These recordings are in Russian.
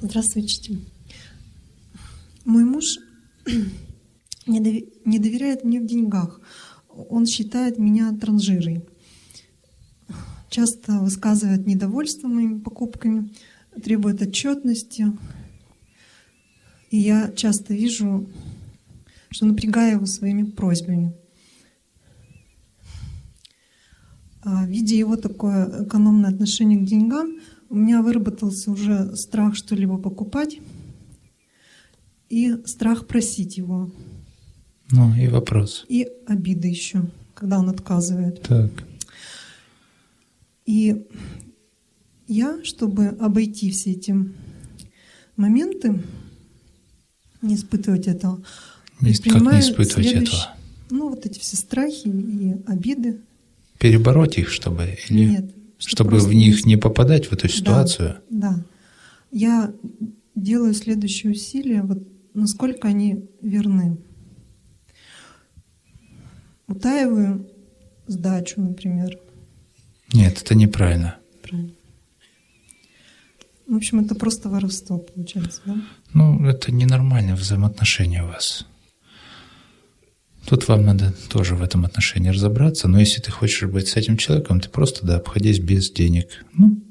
Здравствуйте. Мой муж не доверяет мне в деньгах. Он считает меня транжирой. Часто высказывает недовольство моими покупками, требует отчетности. И я часто вижу, что напрягаю его своими просьбами. А, видя его такое экономное отношение к деньгам, у меня выработался уже страх что-либо покупать и страх просить его. Ну и вопрос. И обида еще, когда он отказывает. Так. И я, чтобы обойти все эти моменты, не испытывать этого, не, как не испытывать этого? Ну, вот эти все страхи и обиды. Перебороть их, чтобы? Или... Нет, чтобы в них не попадать, в эту ситуацию? Да, да. Я делаю следующие усилия, вот насколько они верны. Утаиваю сдачу, например. Нет, это неправильно. Правильно. В общем, это просто воровство получается, да? Ну, это ненормальное взаимоотношение у вас. Тут вам надо тоже в этом отношении разобраться, но если ты хочешь быть с этим человеком, ты просто, да, обходись без денег. Ну,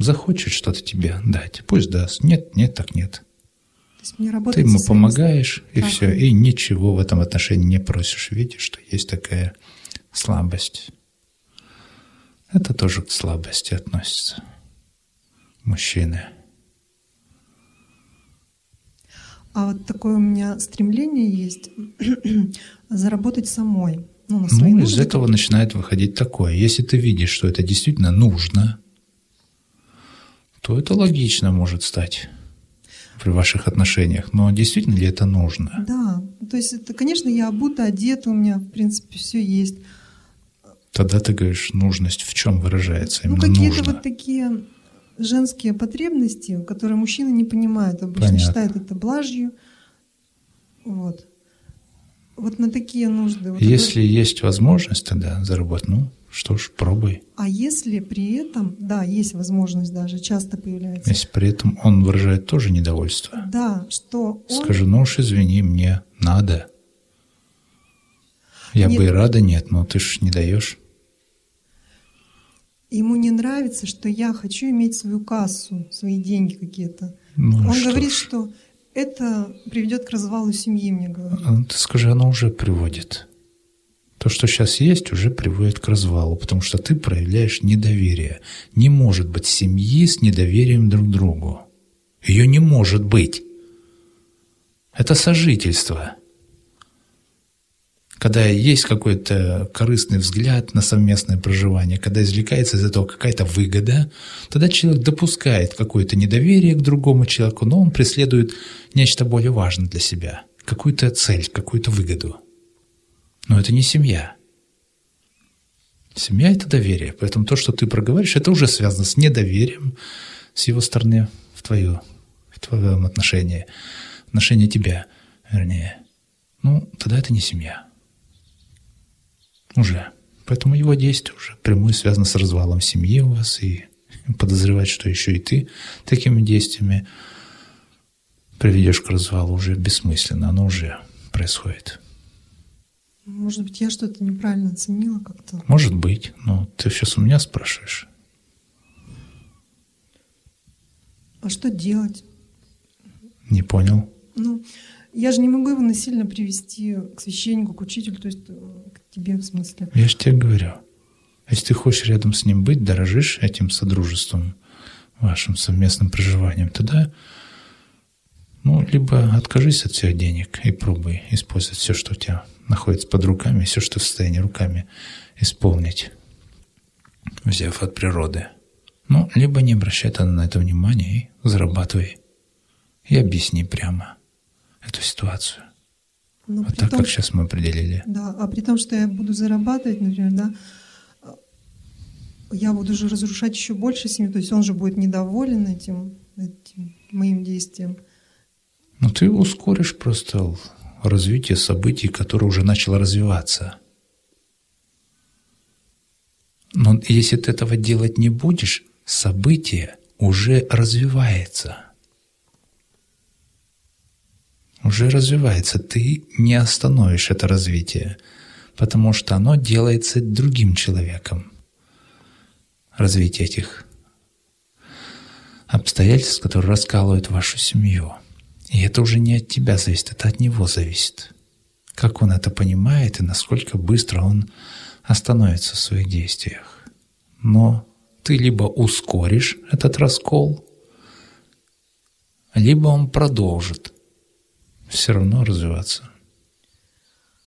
захочет что-то тебе дать, пусть даст. Нет, нет, так нет. ты ему помогаешь, и так. все, и ничего в этом отношении не просишь. Видишь, что есть такая слабость. Это тоже к слабости относится. Мужчины. А вот такое у меня стремление есть заработать самой. Ну, на свои ну из этого начинает выходить такое. Если ты видишь, что это действительно нужно, то это логично может стать при ваших отношениях. Но действительно ли это нужно? Да. То есть, это, конечно, я обута, одета, у меня, в принципе, все есть. Тогда ты говоришь, нужность в чем выражается? Ну, какие-то вот такие женские потребности, которые мужчины не понимают, обычно Понятно. считают это блажью. Вот. Вот на такие нужды. Вот если это... есть возможность тогда заработать, ну что ж, пробуй. А если при этом, да, есть возможность даже, часто появляется. Если при этом он выражает тоже недовольство. Да, что он... Скажи, ну уж извини, мне надо. Я нет. бы и рада, нет, но ты ж не даешь. Ему не нравится, что я хочу иметь свою кассу, свои деньги какие-то. Ну, Он что говорит, ж. что это приведет к развалу семьи, мне говорит. А, ты скажи, оно уже приводит. То, что сейчас есть, уже приводит к развалу, потому что ты проявляешь недоверие. Не может быть семьи с недоверием друг к другу. Ее не может быть. Это сожительство когда есть какой-то корыстный взгляд на совместное проживание, когда извлекается из этого какая-то выгода, тогда человек допускает какое-то недоверие к другому человеку, но он преследует нечто более важное для себя, какую-то цель, какую-то выгоду. Но это не семья. Семья – это доверие. Поэтому то, что ты проговоришь, это уже связано с недоверием с его стороны в, твою, в твоем отношении, отношении тебя, вернее. Ну, тогда это не семья уже. Поэтому его действие уже прямое связано с развалом семьи у вас, и подозревать, что еще и ты такими действиями приведешь к развалу уже бессмысленно, оно уже происходит. Может быть, я что-то неправильно оценила как-то? Может быть, но ты сейчас у меня спрашиваешь. А что делать? Не понял. Ну, я же не могу его насильно привести к священнику, к учителю, то есть э, к тебе в смысле. Я же тебе говорю. Если ты хочешь рядом с ним быть, дорожишь этим содружеством, вашим совместным проживанием, тогда ну, либо откажись от всех денег и пробуй использовать все, что у тебя находится под руками, все, что в состоянии руками исполнить, взяв от природы. Ну, либо не обращай на это внимания и зарабатывай. И объясни прямо эту ситуацию. Ну, вот так, том, как сейчас мы определили. Да, а при том, что я буду зарабатывать, например, да, я буду же разрушать еще больше семью, то есть он же будет недоволен этим, этим моим действием. Ну, ты ускоришь просто развитие событий, которое уже начало развиваться. Но если ты этого делать не будешь, событие уже развивается. Уже развивается. Ты не остановишь это развитие, потому что оно делается другим человеком. Развитие этих обстоятельств, которые раскалывают вашу семью. И это уже не от тебя зависит, это от него зависит. Как он это понимает и насколько быстро он остановится в своих действиях. Но ты либо ускоришь этот раскол, либо он продолжит все равно развиваться.